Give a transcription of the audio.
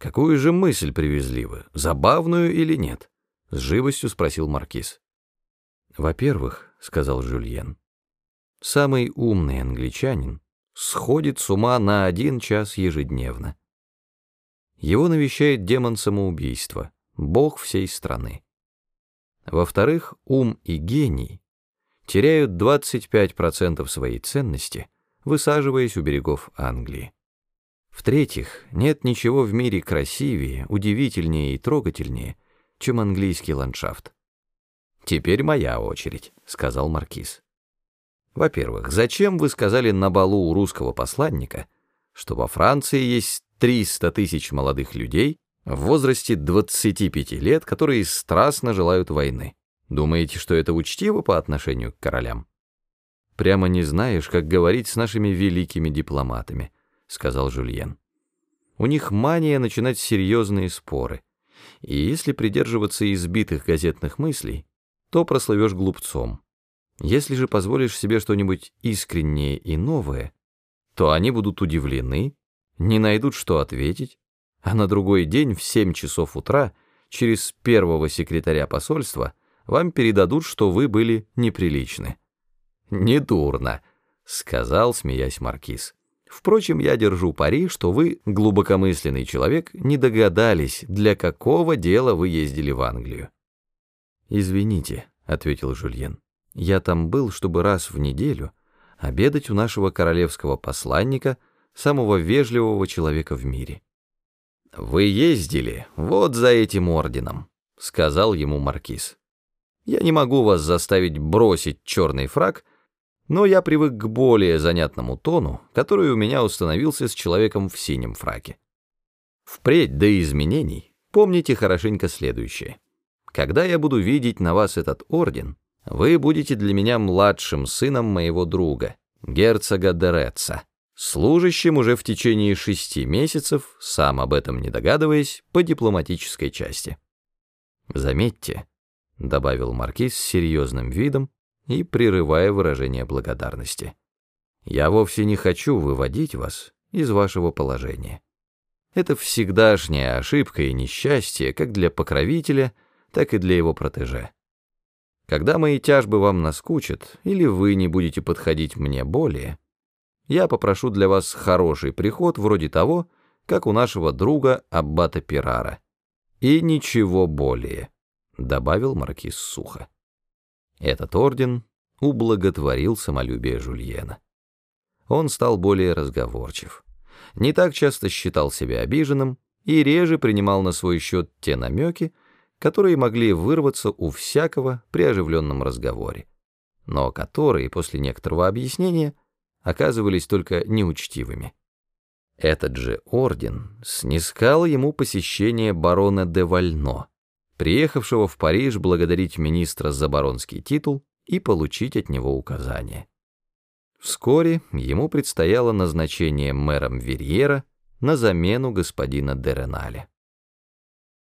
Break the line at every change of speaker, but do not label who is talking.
Какую же мысль привезли вы, забавную или нет? С живостью спросил Маркиз. Во-первых, сказал Жюльен, самый умный англичанин сходит с ума на один час ежедневно. Его навещает демон самоубийства, бог всей страны. Во-вторых, ум и гений теряют 25% своей ценности, высаживаясь у берегов Англии. В-третьих, нет ничего в мире красивее, удивительнее и трогательнее, чем английский ландшафт. «Теперь моя очередь», — сказал Маркиз. «Во-первых, зачем вы сказали на балу у русского посланника, что во Франции есть 300 тысяч молодых людей в возрасте 25 лет, которые страстно желают войны? Думаете, что это учтиво по отношению к королям? Прямо не знаешь, как говорить с нашими великими дипломатами», — сказал Жюльен. «У них мания начинать серьезные споры, и если придерживаться избитых газетных мыслей, то прослывешь глупцом. Если же позволишь себе что-нибудь искреннее и новое, то они будут удивлены, не найдут, что ответить, а на другой день в 7 часов утра через первого секретаря посольства вам передадут, что вы были неприличны. «Недурно», — сказал, смеясь Маркиз. «Впрочем, я держу пари, что вы, глубокомысленный человек, не догадались, для какого дела вы ездили в Англию». «Извините», — ответил Жюльен. «Я там был, чтобы раз в неделю обедать у нашего королевского посланника, самого вежливого человека в мире». «Вы ездили вот за этим орденом», — сказал ему маркиз. «Я не могу вас заставить бросить черный фраг, но я привык к более занятному тону, который у меня установился с человеком в синем фраке. Впредь до изменений помните хорошенько следующее». Когда я буду видеть на вас этот орден, вы будете для меня младшим сыном моего друга, герцога Дереца, служащим уже в течение шести месяцев, сам об этом не догадываясь, по дипломатической части. Заметьте, — добавил маркиз с серьезным видом и прерывая выражение благодарности, — я вовсе не хочу выводить вас из вашего положения. Это всегдашняя ошибка и несчастье как для покровителя — так и для его протеже. Когда мои тяжбы вам наскучат, или вы не будете подходить мне более, я попрошу для вас хороший приход вроде того, как у нашего друга Аббата Пирара. И ничего более, — добавил маркиз сухо. Этот орден ублаготворил самолюбие Жульена. Он стал более разговорчив, не так часто считал себя обиженным и реже принимал на свой счет те намеки, которые могли вырваться у всякого при оживленном разговоре, но которые после некоторого объяснения оказывались только неучтивыми. Этот же орден снискал ему посещение барона де Вально, приехавшего в Париж благодарить министра за баронский титул и получить от него указания. Вскоре ему предстояло назначение мэром Верьера на замену господина Дереналя.